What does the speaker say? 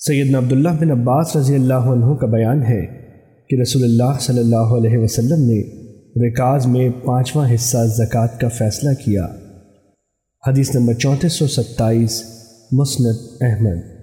سیدنا عبداللہ بن عباس رضی اللہ عنہ کا بیان ہے کہ رسول اللہ صلی اللہ علیہ وسلم نے رکاز میں پانچواں حصہ زکوٰۃ کا فیصلہ کیا۔ حدیث نمبر چونتیس سو ستائیس، مسند احمد۔